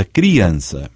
a criança.